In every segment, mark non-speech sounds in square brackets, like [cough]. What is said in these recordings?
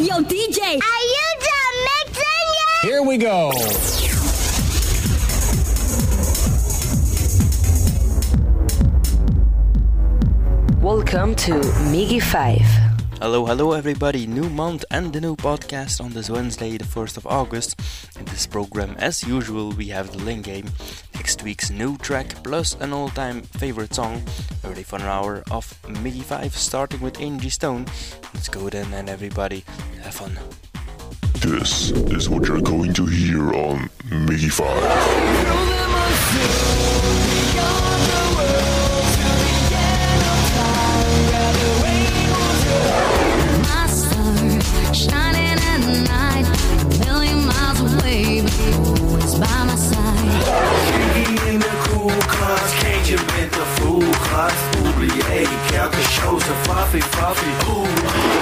Yo, DJ, Are you done mixing yet? Here we go. Welcome to MIGY 5. Hello, hello, everybody. New month and the new podcast on this Wednesday, the 1st of August. In this program, as usual, we have the Link Game, next week's new track, plus an all time favorite song. early fun hour of MIGY 5, starting with Angie Stone. Let's go then, and everybody, have fun. This is what you're going to hear on MIGY 5. Shining at night, a million miles away, but you're always by my side. Fluffy. Ooh.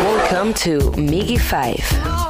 Welcome to MIGY 5.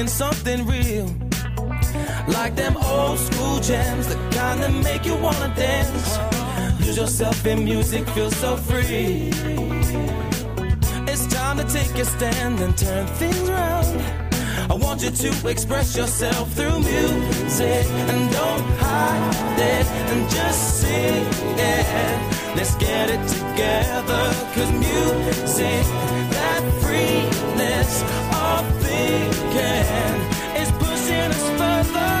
Are lacking something real. Like them old school jams, the kind that make you wanna dance. Lose yourself in music, feel so free. It's time to take a stand and turn things around. I want you to express yourself through music and don't hide it and just sing it. Let's get it together, cause music, that freeness of thinking is pushing us further.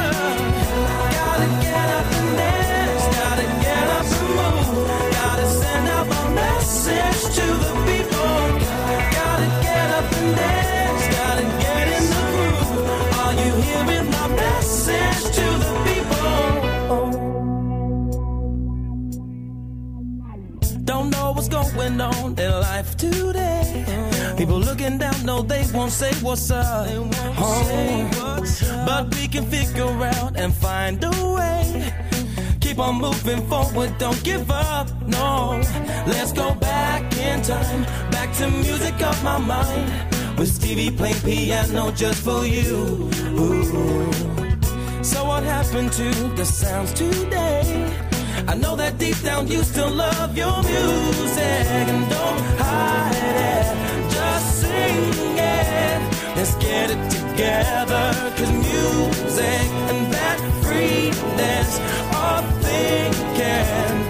Gotta get up and dance, gotta get up and move, gotta send out my message to the people. Gotta get up and dance, gotta get in the groove. Are you hearing my message to the people? Don't know what's going on in life today. People looking down, no, they won't say what's up. Oh, But we can figure out and find a way. Keep on moving forward, don't give up, no. Let's go back in time, back to music of my mind. With Stevie playing piano just for you. Ooh. So what happened to the sounds today? I know that deep down you still love your music and don't hide it. Let's get it together. Cause music and that freeness of thinking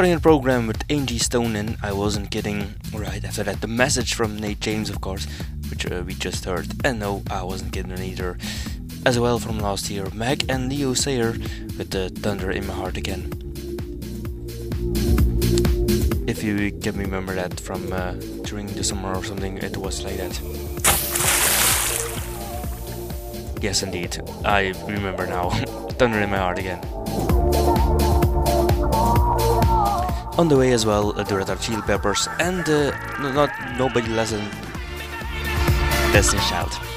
Starting the program with Angie Stone and I wasn't kidding. Right after that, the message from Nate James, of course, which uh, we just heard. And no, I wasn't kidding either. As well from last year, Meck and Leo Sayer with the Thunder in My Heart again. If you can remember that from uh, during the summer or something, it was like that. Yes, indeed. I remember now. [laughs] Thunder in My Heart again. On the way as well, uh, the Red Hot Chili Peppers and uh, no, not nobody less than Destiny Child.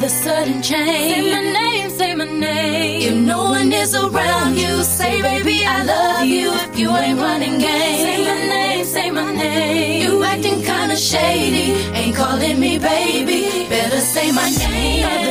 The sudden change? Say my name, say my name. If no one is around you, say, baby, I love you. If you ain't running game, say my name, say my name. You acting kinda shady, ain't calling me baby. Better say my name.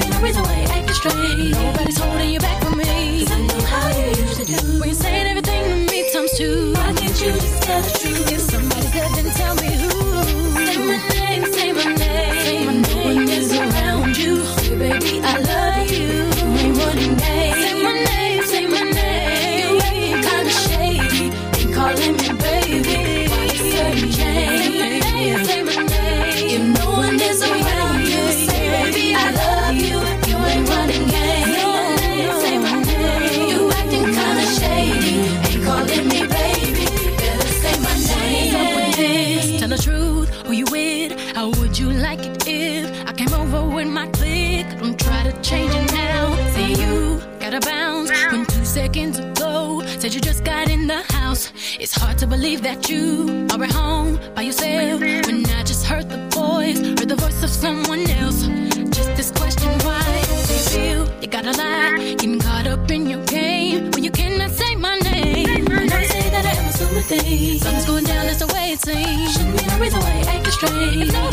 Shouldn't no reason why you're acting strange. Nobody's holding you back from I know how you used to do. When saying everything to me. Why can't you just tell? That you are at home by yourself when I just heard the voice, heard the voice of someone else. Just this question, why do you feel you gotta lie? Getting caught up in your game when you cannot say my name. I you say that I am things. Something's going down, that's the way it seems. Shouldn't be no reason why you acting strange.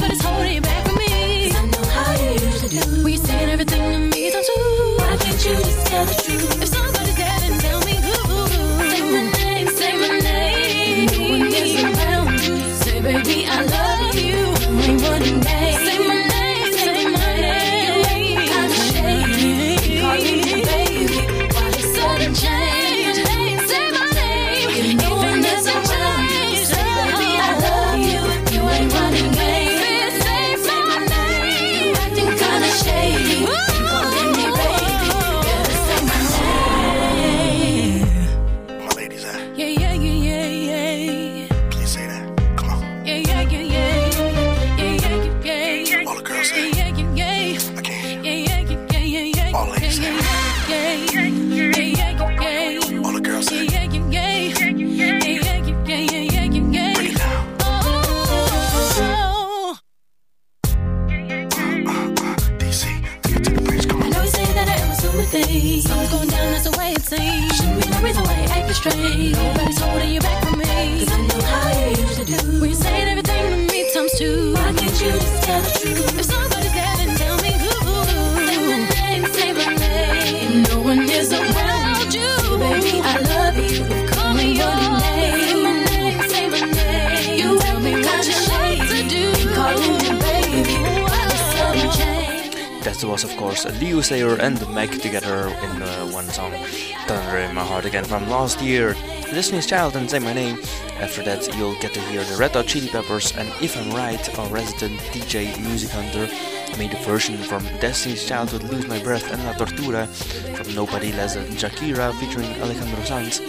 Again from last year. Destiny's Child and Say My Name. After that, you'll get to hear the Red Hot Chili Peppers and If I'm Right, our resident DJ Music Hunter made a version from Destiny's Child with Lose My Breath and La Tortura from Nobody Less Than Shakira featuring Alejandro Sanz,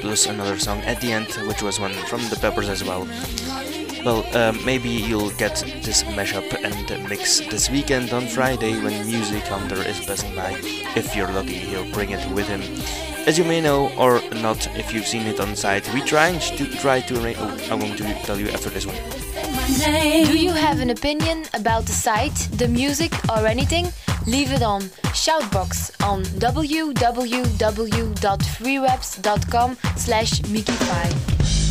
plus another song at the end, which was one from the Peppers as well. Well, um, maybe you'll get this mashup and mix this weekend on Friday when Music Hunter is passing by. If you're lucky, he'll bring it with him. As you may know, or not, if you've seen it on site, we try to try to arrange. Oh, I'm going to tell you after this one. Do you have an opinion about the site, the music, or anything? Leave it on Shoutbox on www.freewebs.com slash Mickey5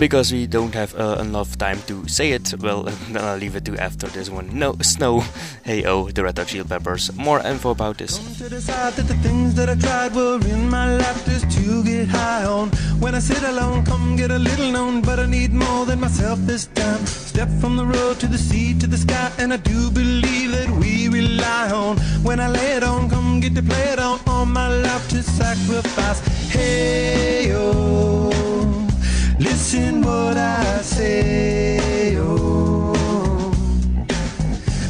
because we don't have uh, enough time to say it, well, [laughs] then I'll leave it to after this one. No snow. [laughs] Hey oh, the Red Hot Chili Peppers. More info about this. Come to decide that the things that I tried were in my life just to get high on. When I sit alone, come get a little known, but I need more than myself this time. Step from the road to the sea to the sky, and I do believe that we rely on. When I lay it on, come get to play it on. All my life to sacrifice. Hey oh. Listen what I say. Oh,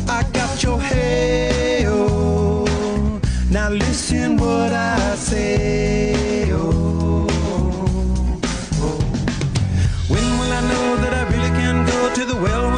I got your hey. Oh, now listen what I say. Oh, oh. when will I know that I really can go to the well?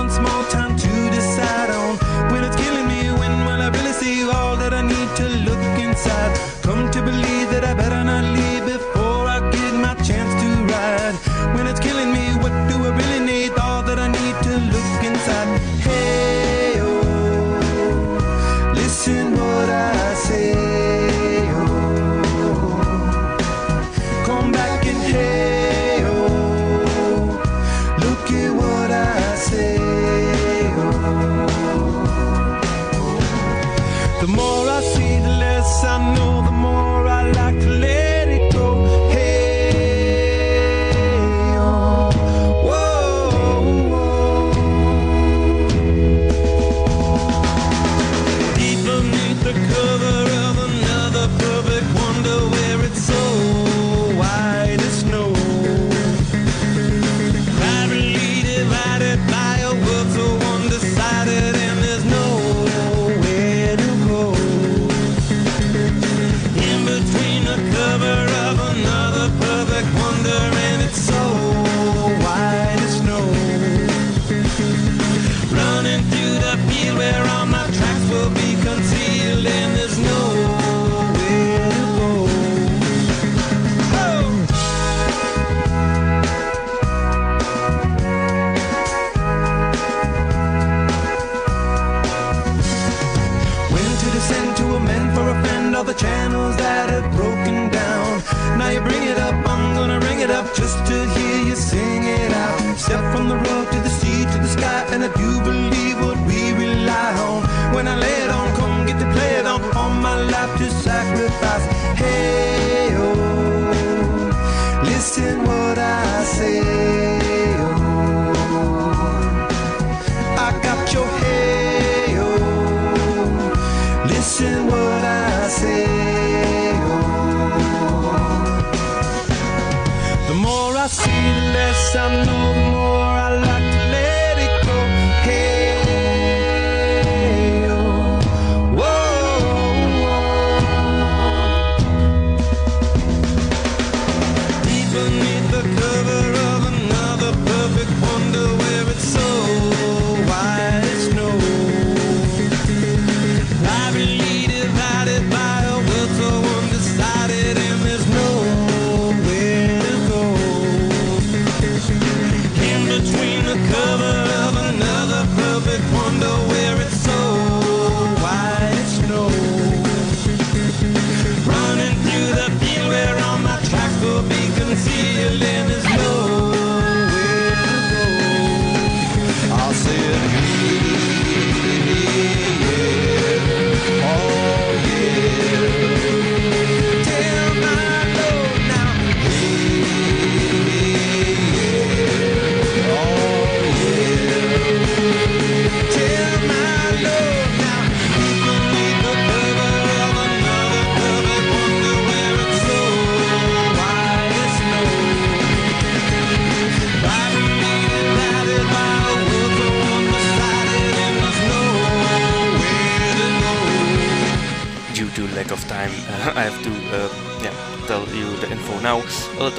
wonder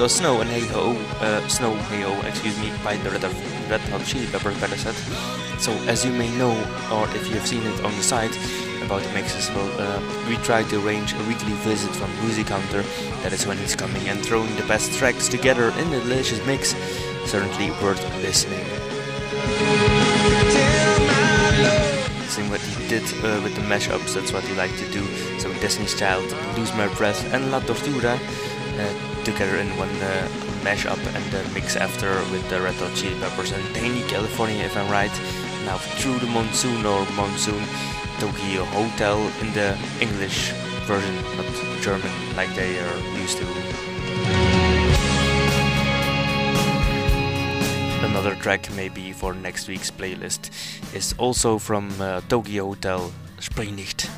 Snow and Hey Ho, oh, uh, Snow Hey Ho, excuse me, by the Red, Red Hot Chili pepper better said. So as you may know, or if you have seen it on the site about the mixes, well, uh, we try to arrange a weekly visit from Music Hunter. That is when he's coming and throwing the best tracks together in a delicious mix. Certainly worth listening. Same what he did uh, with the mashups, that's what he liked to do. So Destiny's Child, Lose My Breath, and La Tortura together in one uh, mashup and then mix after with the Red Hot Chili Peppers and Dani California if I'm right. Now Through the Monsoon or Monsoon Tokio Hotel in the English version, not German like they are used to. Another track maybe for next week's playlist is also from uh, Tokio Hotel, Spring nicht.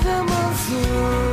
The monsoon,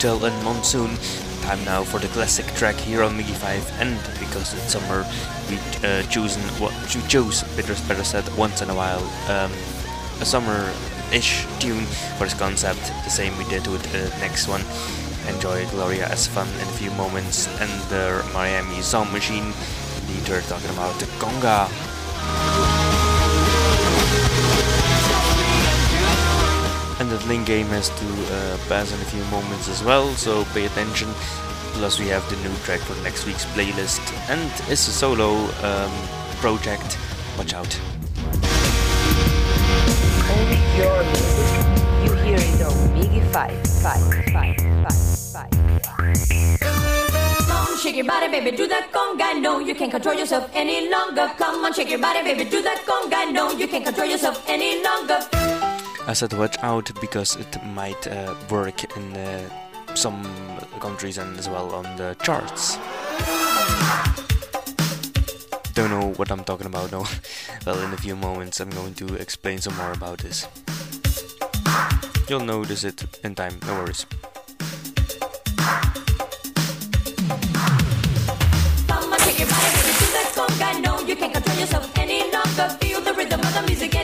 Hotel and Monsoon. Time now for the classic track here on MIGY 5 and because it's summer we uh, chosen what we chose better, better said once in a while um, a summer-ish tune for this concept the same we did with the next one enjoy Gloria Estefan in a few moments and the Miami Sound Machine we're talking about the conga And the link game has to uh, pass in a few moments as well, so pay attention. Plus, we have the new track for next week's playlist, and it's a solo um, project. Watch out. Only your music. You hear it on MIGY 5, 5, 5, 5, 5. Come on, shake your body, baby, do that conga. No, you can't control yourself any longer. Come on, shake your body, baby, do that conga. No, you can't control yourself any longer. I said watch out because it might uh, work in uh, some countries and as well on the charts. Don't know what I'm talking about, no. [laughs] well, in a few moments I'm going to explain some more about this. You'll notice it in time, no worries. Conga. No, you can't control yourself any longer. Feel the rhythm of the music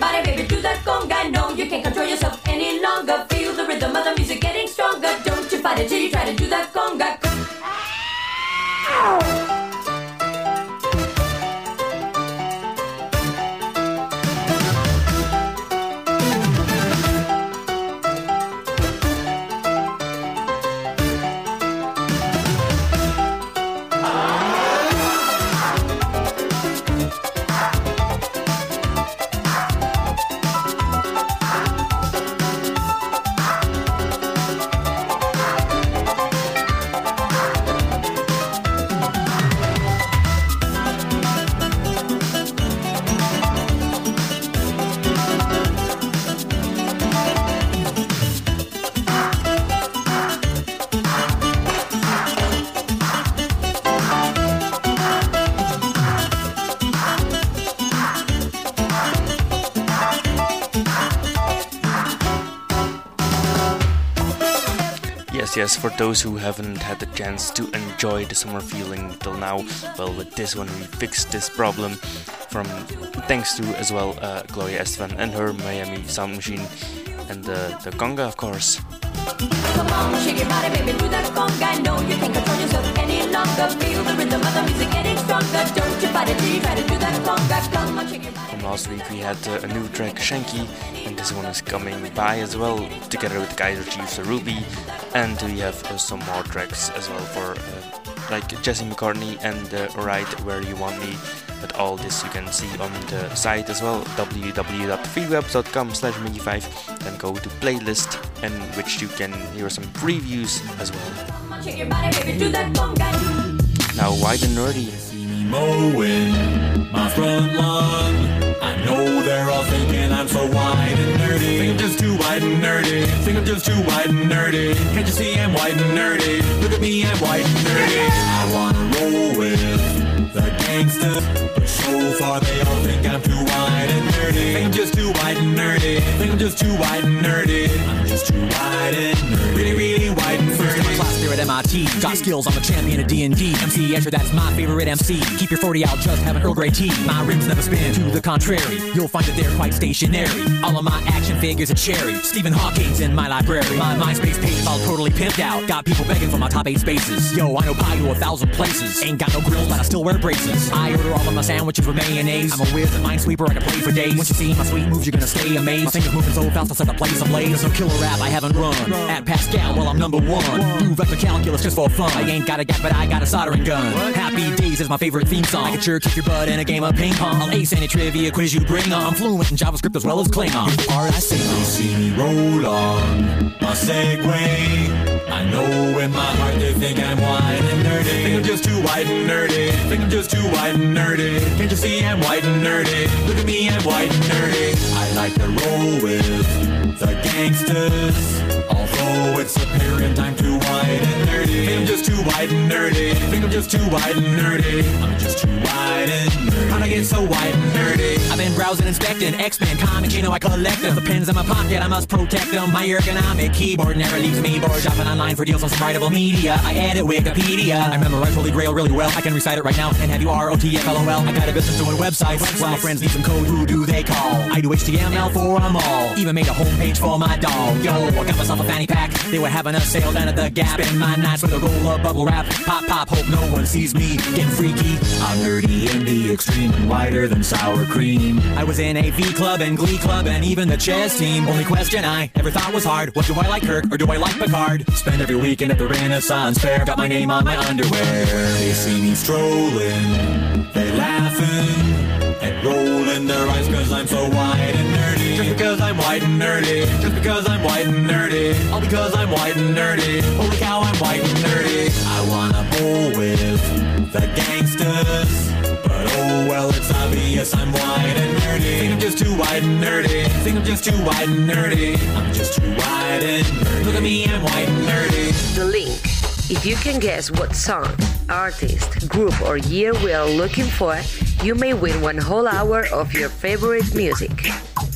body, baby, do that conga. No, you can't control yourself any longer. Feel the rhythm of the music getting stronger. Don't you fight it till you try to do that conga. Yes, for those who haven't had the chance to enjoy the summer feeling till now, well, with this one we fixed this problem from thanks to as well uh, Gloria Estefan and her Miami Sound Machine and the, the conga, of course. Come on, shake your body, baby, do that conga. No, you can't control yourself any longer. Feel the rhythm of the music getting stronger. Don't you fight it till you try to do that conga. Come on, shake your body. From last week we had uh, a new track Shanky, and this one is coming by as well, together with Kaiser Chiefs Ruby, and we have uh, some more tracks as well for uh, like Jesse McCartney and uh, Right Where You Want Me. But all this you can see on the site as well, www.freewebs.com slash mini5, then go to playlist, and which you can hear some previews as well. Now, why the nerdy? mowing my front lawn. I know they're all thinking I'm so wide wide and nerdy. Think I'm just too white and nerdy. Can't you see I'm white and nerdy? Look at me, I'm wide and nerdy. I wanna roll with the gangsters, but so far they all think I'm too wide and nerdy. Think I'm just too wide and nerdy. Think I'm just too wide and nerdy. I'm just too wide and nerdy. Really, really there at MIT. Got skills, I'm a champion of D&D. MC Escher, that's my favorite MC. Keep your 40 out, just have an Earl Grey tea. My rims never spin, to the contrary. You'll find that they're quite stationary. All of my action figures are cherry. Stephen Hawking's in my library. My MySpace page all totally pimped out. Got people begging for my top eight spaces. Yo, I know pi to a thousand places. Ain't got no grills, but I still wear braces. I order all of my sandwiches with mayonnaise. I'm a whiz, a minesweeper, I can play for days. Once you see my sweet moves, you're gonna stay amazed. My fingers moving so fast, I'll set the place ablaze. There's no killer app I haven't run. At Pascal, well, I'm number one. Calculus just for fun. I ain't got a gap, but I got a soldering gun. Happy Days is my favorite theme song. I can sure kick your butt in a game of ping pong. I'll ace any trivia quiz you bring on. I'm fluent in JavaScript as well as Klingon. Here's the part I sing You see me roll on my Segway. I know in my heart they think I'm wide and nerdy. Think I'm just too wide and nerdy. Think I'm just too wide and nerdy. Can't you see I'm wide and nerdy? Look at me, I'm wide and nerdy. I like to roll with the gangsters. Although it's apparent I'm too wide and nerdy. Think I'm just too wide and nerdy. Think I'm just too white and nerdy. I'm just too white and nerdy. How'd I get so white and nerdy? I've been browsing, inspecting X-Men comics, you know I collect them. The pens in my pocket, I must protect them. My ergonomic keyboard never leaves me bored. Shopping online for deals on some writable media. I edit Wikipedia. I memorize Holy Grail really well. I can recite it right now and have you R-O-T-F-L-O-L. I got a business doing websites. While friends need some code, who do they call? I do HTML for them all. Even made a homepage for my dog. Yo, I got myself a fanny pack. They were having a sale down at the Gap. Spend my nights with a roll of bubble wrap. Pop, pop, hope no one sees me getting freaky. I'm nerdy in the extreme and whiter than sour cream. I was in a V club and Glee club and even the chess team. Only question I ever thought was hard: What do I like, Kirk, or do I like Picard? Spend every weekend at the Renaissance Fair. Got my name on my underwear. They see me strolling. They laughing and rolling their eyes cause I'm so white I'm white and nerdy. Just because I'm white and nerdy. All because I'm white and nerdy. Holy cow, I'm white and nerdy. I wanna bowl with the gangsters. But oh well, it's obvious I'm white and nerdy. Think I'm just too white and nerdy. Think I'm just too white and nerdy. I'm just too white and nerdy. Look at me, I'm white and nerdy. The link. If you can guess what song, artist, group, or year we are looking for, you may win one whole hour of your favorite music.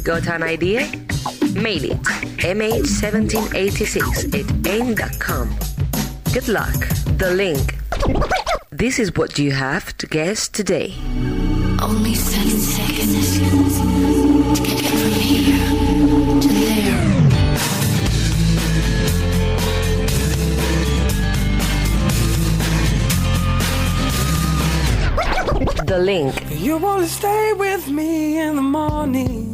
Got an idea? Mail it mh1786 at aim.com. Good luck. The link. This is what you have to guess today. Only seven seconds to get from here to there. The link. You wanna stay with me in the morning.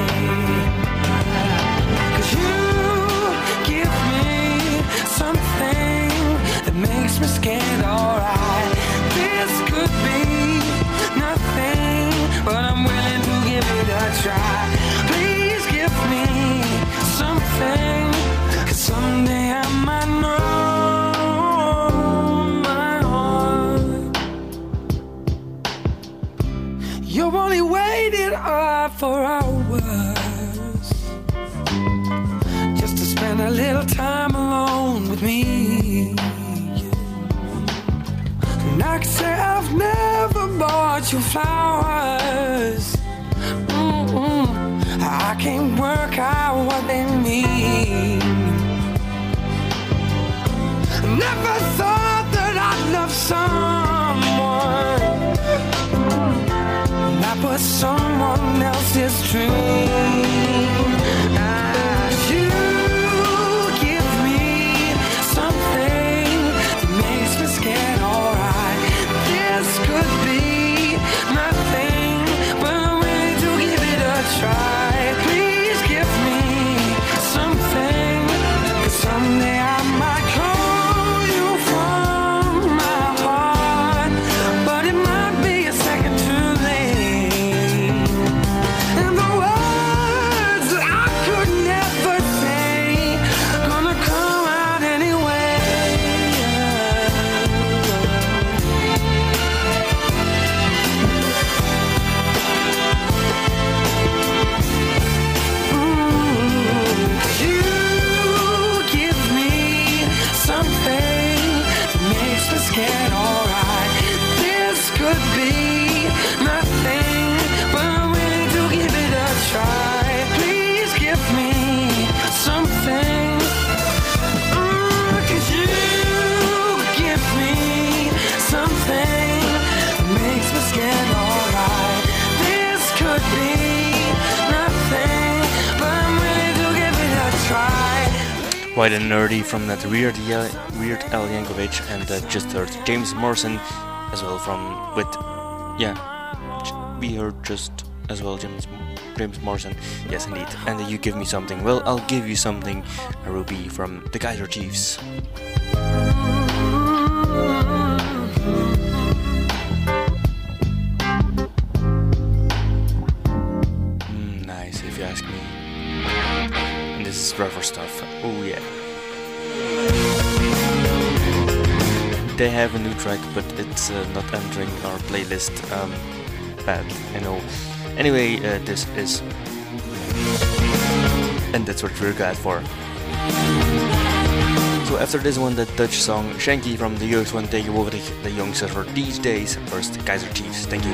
Me scared, alright. This could be nothing, but I'm willing to give it a try. Please give me something, cause someday I might know my heart. You only waited up uh, for hours you flowers. Mm-mm. I can't work out what they mean. Never thought that I'd love someone. That was someone else's dream. And Nerdy from that Weird, Ye- Weird Al Yankovic and uh, just heard James Morrison as well from with yeah we heard just as well James James Morrison. Yes indeed. And uh, you give me something. Well I'll give you something a ruby from the Kaiser Chiefs they have a new track, but it's uh, not entering our playlist. Um, bad, I know. Anyway, uh, this is. And that's what we're glad for. So after this one, the Dutch song Shanky from De Jeugd van Tegenwoordig de youngsters for these days. First, Kaiser Chiefs. Thank you.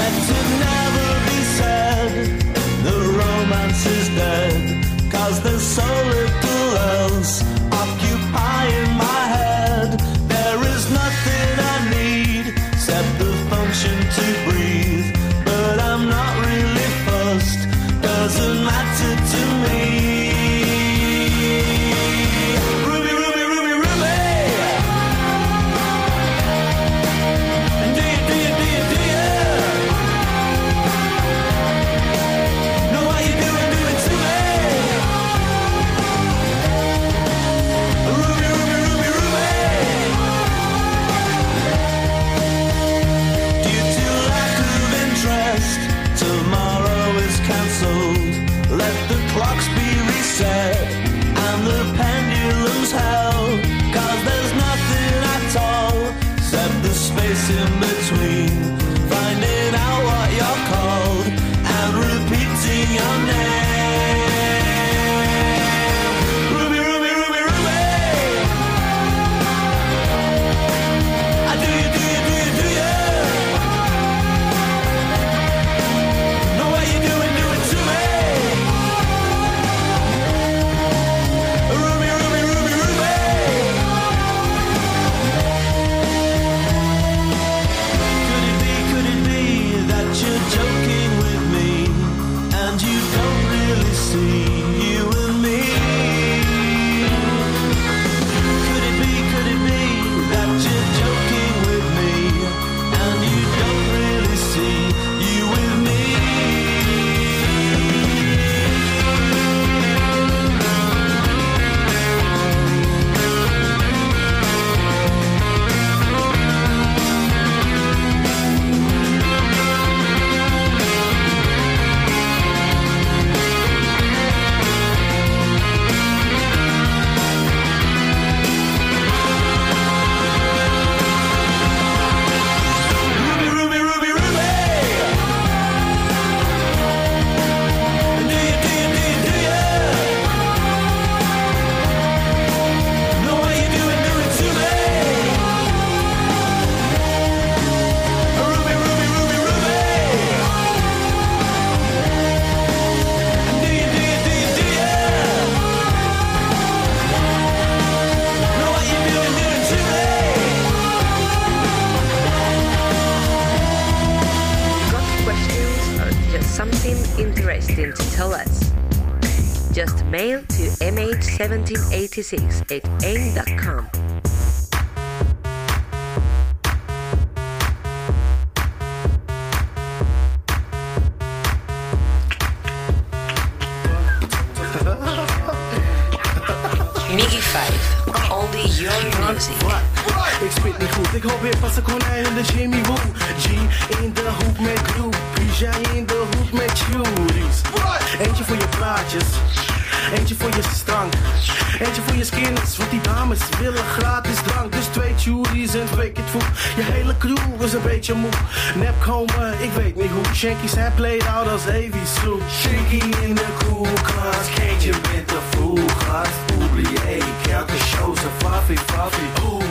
Let it never be said the romance is dead. Cause there's so little else occupying my nothing mh1786 at aim.com. beetje moe. Nep ik weet niet hoe. Shanky zijn played out als Avy Sloop. Shaky in de koelkast, kindje met de voelgast. Oublié, elke show zijn faffie, faffie. Oeh,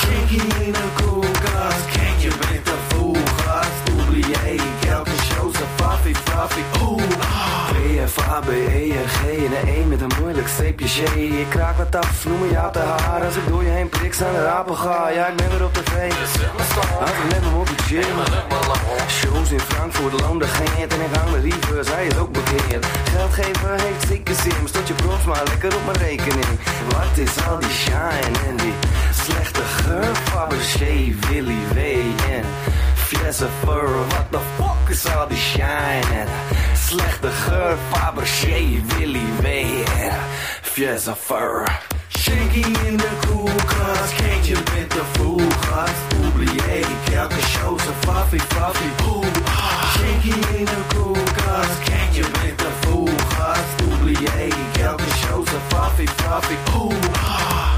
shaky in de koelkast, kindje met de voelgast. Oublié, elke show zijn faffie, faffie. Oeh, BFA, BE en G en 1 met een moeilijk streepje G. Ik kraak wat af, noem me jou te haar. Als ik door je heen prik, aan de rapen ga. Ja, ik ben weer op tv. Als ik me op de gym. Shows in Frankfurt, Londen, Gent en ik hang de reverse, hij is ook bekeerd. Geldgever heeft zieke zin, stort je props maar lekker op mijn rekening. Wat is al die shine en die slechte geur? Fabergé, Willy W en Fur. What the fuck is al die shine slechte geur? Fabergé, Willy W en Fiesta Fur. shaky in de koelkast, kindje met de voelgast. Oublié, elke show zijn faffie, faffie. Oeh, shaky in de koelkast, kindje met de voelgast. Oublié, elke show zijn faffie, faffie. Oeh,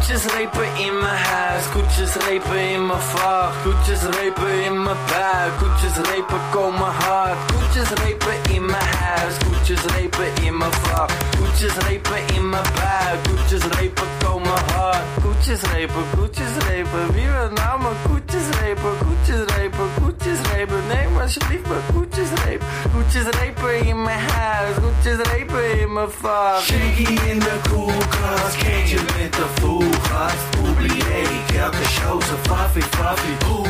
Koetjes repen in mijn huis, koetjes repen in mijn vacht. Koetjes repen in mijn buik, koetjes repen komen hard. Koetjes repen in mijn huis, koetjes repen in mijn vacht. Koetjes repen in mijn buik, koetjes repen komen Kuchis raper, kuchis raper, wie mijn naam kuchis raper, kuchis raper, kuchis raper. Nee, maar alsjeblieft maar kuchis raper. Kuchis raper in mijn huis, kuchis raper in mijn vaart. Shaky in de koelkast, keentje met de voelgast. Oublier, elke show zo faffie, faffie, boe.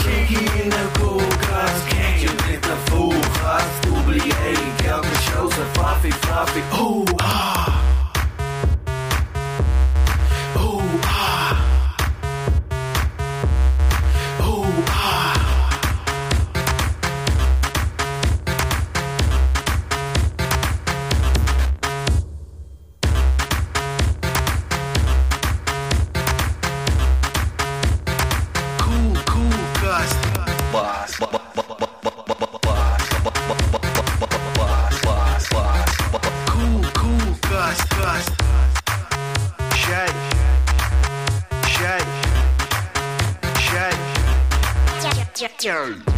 Shaky in de koelkast, keentje met de voelgast. Oublier, elke show zo faffie, faffie, oeh. subjective.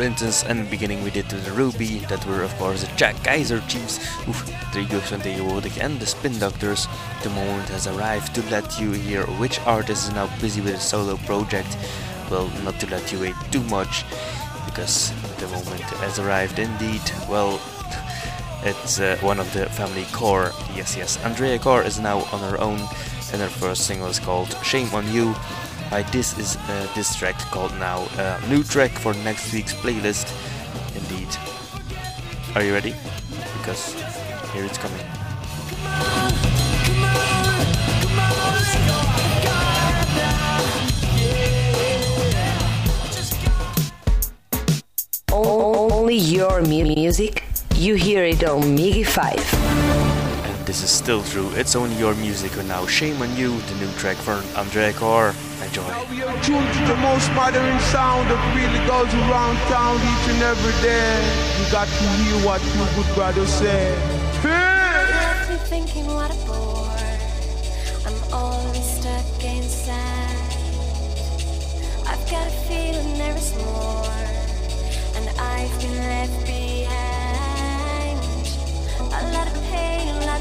Two Princes en beginning we did to the Ruby. That were of course the Jack Kaiser Chiefs. Drie jeugd van tegenwoordig. En the Spin Doctors. The moment has arrived to let you hear which artist is now busy with a solo project. Well, not to let you wait too much, because the moment has arrived indeed. Well, [laughs] it's uh, one of the family Corr. Yes, yes. Andrea Corr is now on her own, and her first single is called "Shame on You." Uh, this is uh, this track called now uh, new track for next week's playlist. Indeed. Are you ready? Because here it's coming. Only your mu- music, you hear it on MIGY 5. And this is still true. It's only your music and now. Shame on you, the new track for Andrea Corr. Enjoy. We are tuned to the most modern sound that really goes around town each and every day. You got to hear what you good brother say. Left thinking what a bore. I'm always stuck inside. I've got a feeling there is more, and I've been left behind. A lot of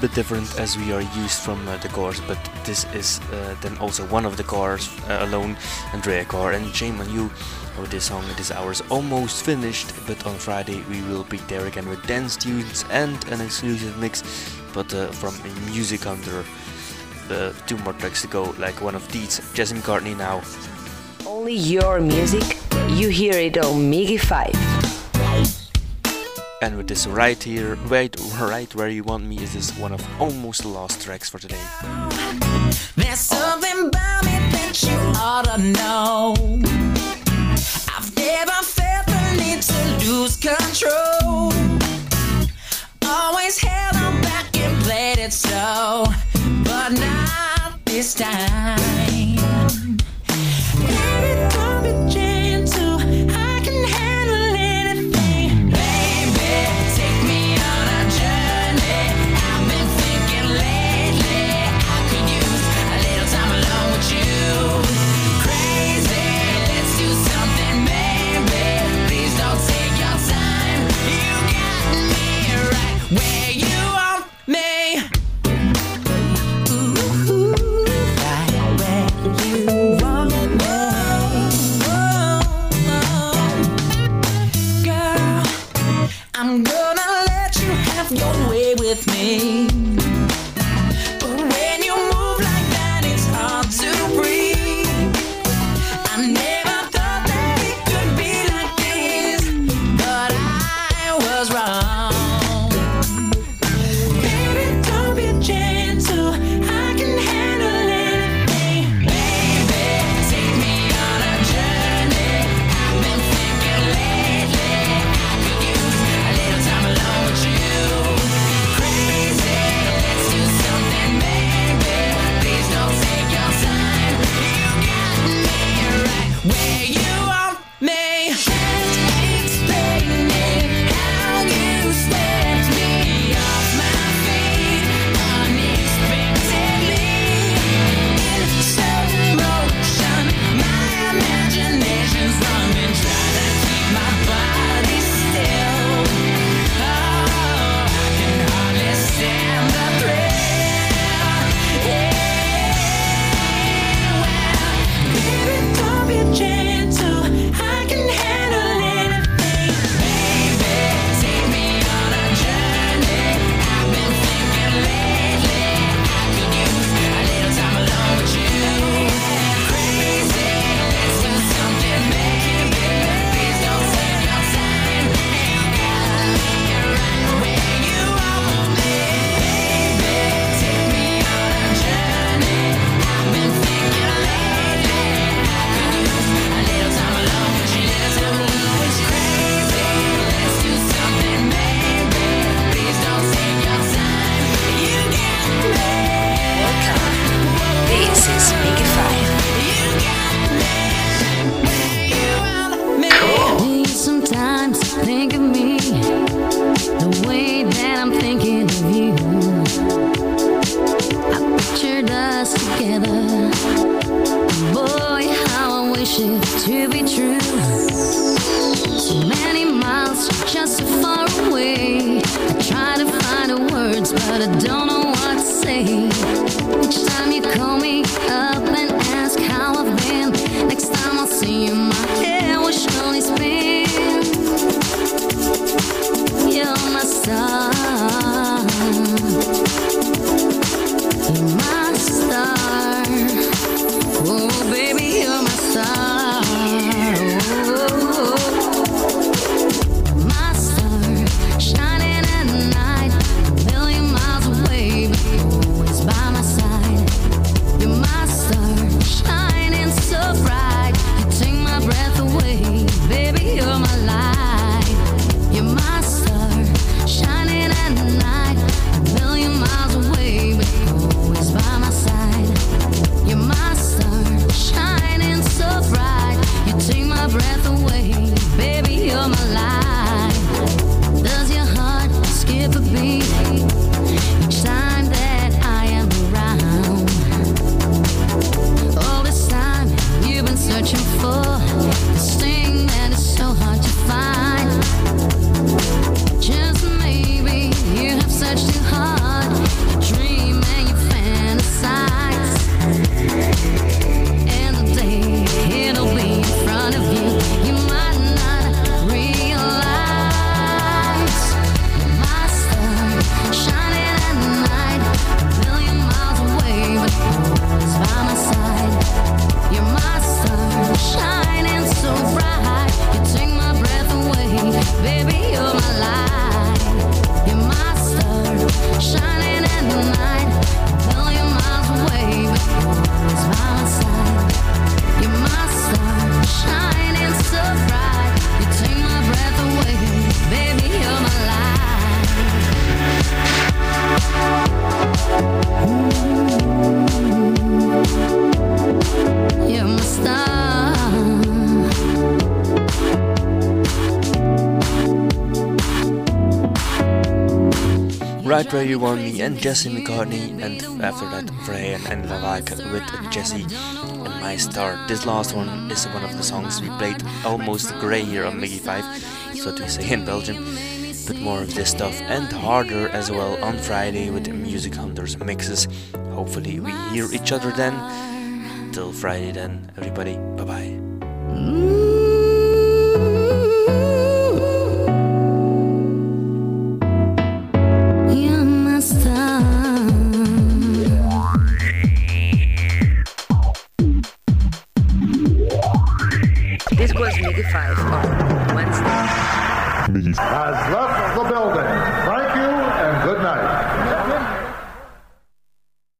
bit different as we are used from uh, the Corrs, but this is uh, then also one of the Corrs uh, alone, Andrea Corr and shame on you. with this song, this hour is almost finished, but on Friday we will be there again with dance tunes and an exclusive mix, but uh, from Music Hunter. Uh, two more tracks to go, like one of these, Jesse McCartney now. Only your music, you hear it on MIGY 5. And with this right here, wait. Alright, Where You Want Me is this one of almost lost tracks for today. There's something about that you ought to know. I've never felt the need to lose control. Always held on back and played it slow, but not this time. You want Me and Jesse McCartney, and after that, Brian and Lalaka with Jesse and My Star. This last one is one of the songs we played almost grey here on MIGY 5, so to say in Belgium. But more of this stuff and harder as well on Friday with Music Hunters mixes. Hopefully, we hear each other then. Till Friday, then, everybody, bye bye.